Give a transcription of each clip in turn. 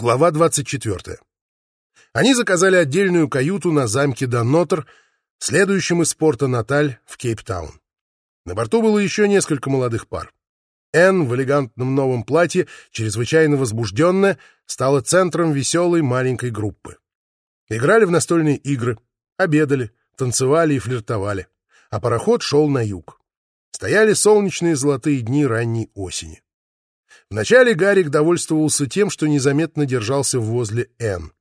Глава 24. Они заказали отдельную каюту на замке Даннотер, следующем из порта Наталь в Кейптаун. На борту было еще несколько молодых пар. Энн в элегантном новом платье, чрезвычайно возбужденная, стала центром веселой маленькой группы. Играли в настольные игры, обедали, танцевали и флиртовали, а пароход шел на юг. Стояли солнечные золотые дни ранней осени. Вначале Гарик довольствовался тем, что незаметно держался возле Энн.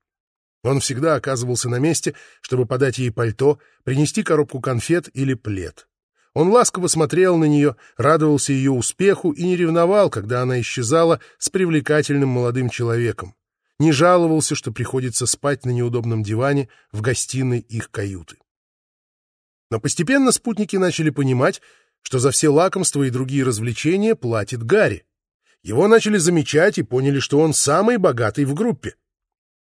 Он всегда оказывался на месте, чтобы подать ей пальто, принести коробку конфет или плед. Он ласково смотрел на нее, радовался ее успеху и не ревновал, когда она исчезала с привлекательным молодым человеком. Не жаловался, что приходится спать на неудобном диване в гостиной их каюты. Но постепенно спутники начали понимать, что за все лакомства и другие развлечения платит Гарри. Его начали замечать и поняли, что он самый богатый в группе.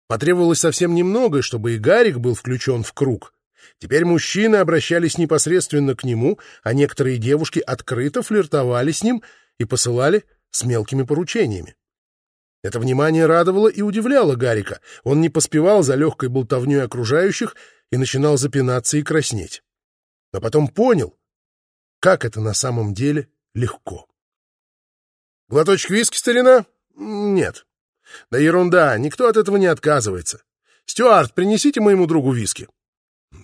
Потребовалось совсем немного, чтобы и Гарик был включен в круг. Теперь мужчины обращались непосредственно к нему, а некоторые девушки открыто флиртовали с ним и посылали с мелкими поручениями. Это внимание радовало и удивляло Гарика. Он не поспевал за легкой болтовней окружающих и начинал запинаться и краснеть. Но потом понял, как это на самом деле легко. Глоточек виски, старина? Нет. Да ерунда, никто от этого не отказывается. Стюарт, принесите моему другу виски.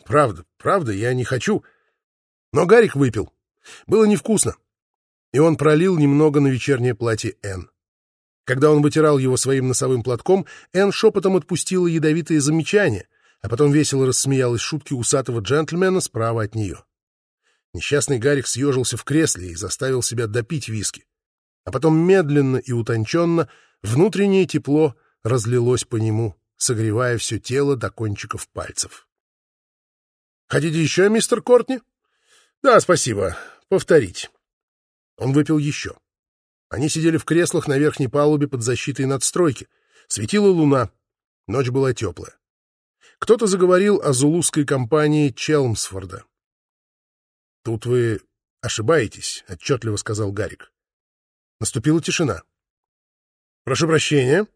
Правда, правда, я не хочу. Но Гарик выпил. Было невкусно. И он пролил немного на вечернее платье Энн. Когда он вытирал его своим носовым платком, Энн шепотом отпустила ядовитые замечания, а потом весело рассмеялась шутки усатого джентльмена справа от нее. Несчастный Гарик съежился в кресле и заставил себя допить виски а потом медленно и утонченно внутреннее тепло разлилось по нему, согревая все тело до кончиков пальцев. «Хотите еще, мистер Кортни?» «Да, спасибо. Повторить». Он выпил еще. Они сидели в креслах на верхней палубе под защитой надстройки. Светила луна. Ночь была теплая. Кто-то заговорил о зулузской компании Челмсфорда. «Тут вы ошибаетесь», — отчетливо сказал Гарик. Наступила тишина. «Прошу прощения».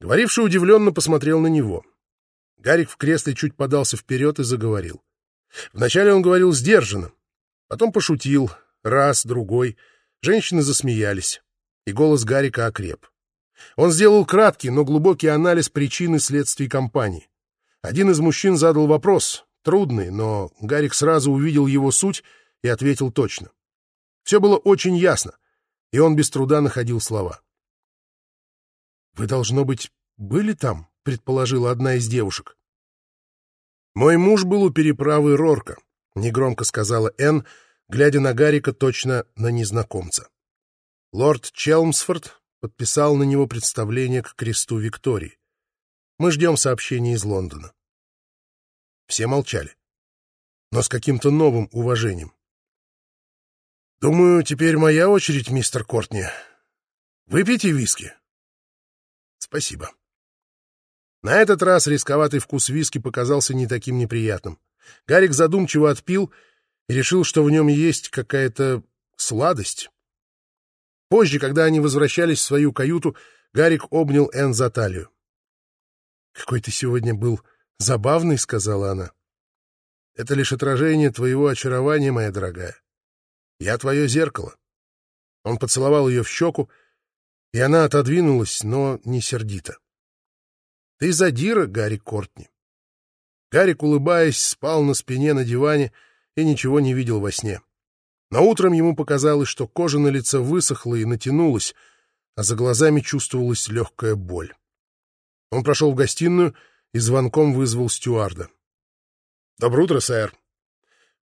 Говоривший удивленно посмотрел на него. Гарик в кресле чуть подался вперед и заговорил. Вначале он говорил сдержанно, потом пошутил, раз, другой. Женщины засмеялись, и голос Гарика окреп. Он сделал краткий, но глубокий анализ причин и следствий компании. Один из мужчин задал вопрос, трудный, но Гарик сразу увидел его суть и ответил точно. Все было очень ясно и он без труда находил слова. «Вы, должно быть, были там?» — предположила одна из девушек. «Мой муж был у переправы Рорка», — негромко сказала Энн, глядя на Гарика точно на незнакомца. Лорд Челмсфорд подписал на него представление к кресту Виктории. Мы ждем сообщения из Лондона. Все молчали, но с каким-то новым уважением. Думаю, теперь моя очередь, мистер Кортни. Выпейте виски. Спасибо. На этот раз рисковатый вкус виски показался не таким неприятным. Гарик задумчиво отпил и решил, что в нем есть какая-то сладость. Позже, когда они возвращались в свою каюту, Гарик обнял Энн за талию. «Какой ты сегодня был забавный», — сказала она. «Это лишь отражение твоего очарования, моя дорогая. Я твое зеркало. Он поцеловал ее в щеку, и она отодвинулась, но не сердито. Ты задира, Гарри Кортни. Гарик, улыбаясь, спал на спине на диване и ничего не видел во сне. Но утром ему показалось, что кожа на лице высохла и натянулась, а за глазами чувствовалась легкая боль. Он прошел в гостиную и звонком вызвал стюарда. — Доброе утро, сэр.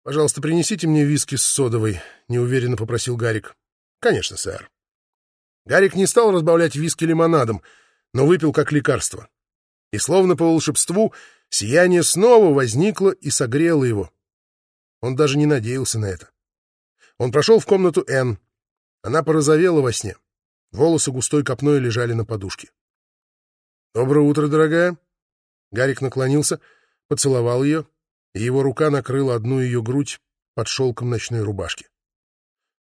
«Пожалуйста, принесите мне виски с содовой», — неуверенно попросил Гарик. «Конечно, сэр». Гарик не стал разбавлять виски лимонадом, но выпил как лекарство. И словно по волшебству сияние снова возникло и согрело его. Он даже не надеялся на это. Он прошел в комнату Энн. Она порозовела во сне. Волосы густой копной лежали на подушке. «Доброе утро, дорогая!» Гарик наклонился, поцеловал ее его рука накрыла одну ее грудь под шелком ночной рубашки.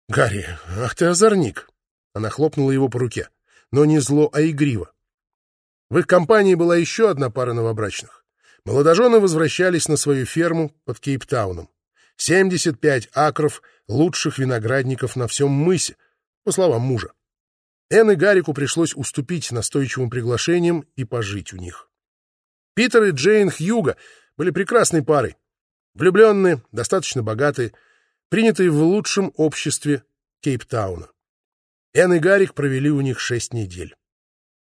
«Гарри, ах ты озорник!» Она хлопнула его по руке, но не зло, а игриво. В их компании была еще одна пара новобрачных. Молодожены возвращались на свою ферму под Кейптауном. 75 акров лучших виноградников на всем мысе, по словам мужа. Энн и Гарику пришлось уступить настойчивым приглашениям и пожить у них. Питер и Джейн Хьюга были прекрасной парой. Влюбленные, достаточно богатые, принятые в лучшем обществе Кейптауна. Энн и Гарик провели у них шесть недель.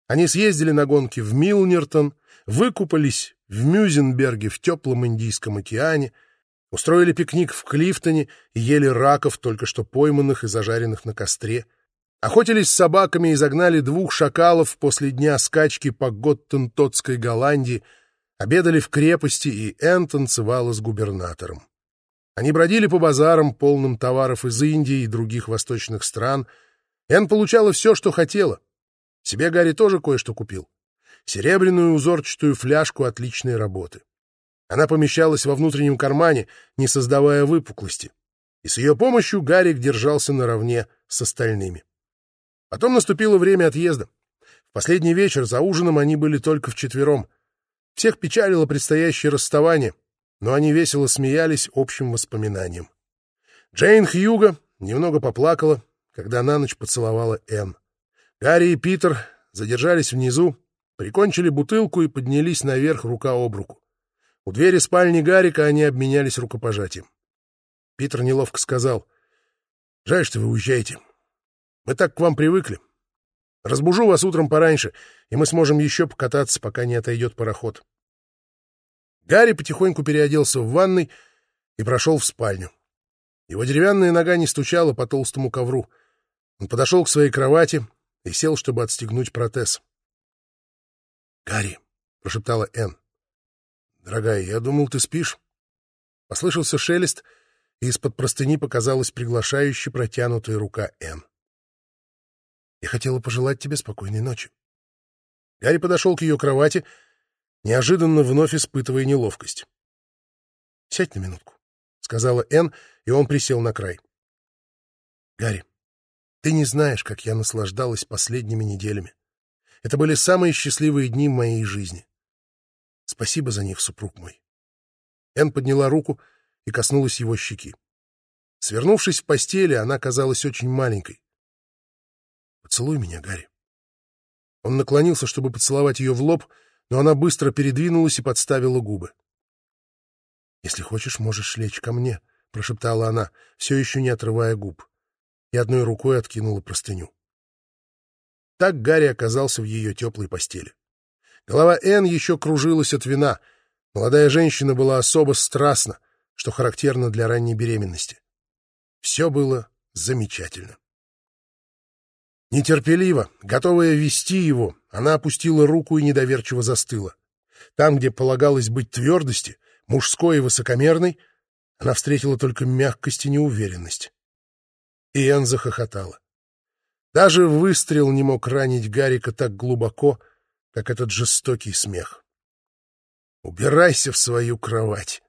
Они съездили на гонки в Милнертон, выкупались в Мюзенберге в теплом Индийском океане, устроили пикник в Клифтоне и ели раков, только что пойманных и зажаренных на костре, охотились с собаками и загнали двух шакалов после дня скачки по Готтентотской Голландии, обедали в крепости, и Энн танцевала с губернатором. Они бродили по базарам, полным товаров из Индии и других восточных стран. Энн получала все, что хотела. Себе Гарри тоже кое-что купил. Серебряную узорчатую фляжку отличной работы. Она помещалась во внутреннем кармане, не создавая выпуклости. И с ее помощью Гарик держался наравне с остальными. Потом наступило время отъезда. В последний вечер за ужином они были только вчетвером. Всех печалило предстоящее расставание, но они весело смеялись общим воспоминанием. Джейн Хьюга немного поплакала, когда на ночь поцеловала Энн. Гарри и Питер задержались внизу, прикончили бутылку и поднялись наверх рука об руку. У двери спальни Гарика они обменялись рукопожатием. Питер неловко сказал, «Жаль, что вы уезжаете. Мы так к вам привыкли. Разбужу вас утром пораньше, и мы сможем еще покататься, пока не отойдет пароход». Гарри потихоньку переоделся в ванной и прошел в спальню. Его деревянная нога не стучала по толстому ковру. Он подошел к своей кровати и сел, чтобы отстегнуть протез. — Гарри, — прошептала Энн. — Дорогая, я думал, ты спишь. Послышался шелест, и из-под простыни показалась приглашающая протянутая рука Энн. — Я хотела пожелать тебе спокойной ночи. Гарри подошел к ее кровати неожиданно вновь испытывая неловкость. — Сядь на минутку, — сказала Энн, и он присел на край. — Гарри, ты не знаешь, как я наслаждалась последними неделями. Это были самые счастливые дни моей жизни. Спасибо за них, супруг мой. Энн подняла руку и коснулась его щеки. Свернувшись в постели, она казалась очень маленькой. «Поцелуй меня, Гарри». Он наклонился, чтобы поцеловать ее в лоб, — но она быстро передвинулась и подставила губы. «Если хочешь, можешь лечь ко мне», — прошептала она, все еще не отрывая губ, и одной рукой откинула простыню. Так Гарри оказался в ее теплой постели. Голова Энн еще кружилась от вина. Молодая женщина была особо страстна, что характерно для ранней беременности. Все было замечательно. Нетерпеливо, готовая вести его, она опустила руку и недоверчиво застыла. Там, где полагалось быть твердости, мужской и высокомерной, она встретила только мягкость и неуверенность. И Энн захохотала. Даже выстрел не мог ранить Гарика так глубоко, как этот жестокий смех. «Убирайся в свою кровать»,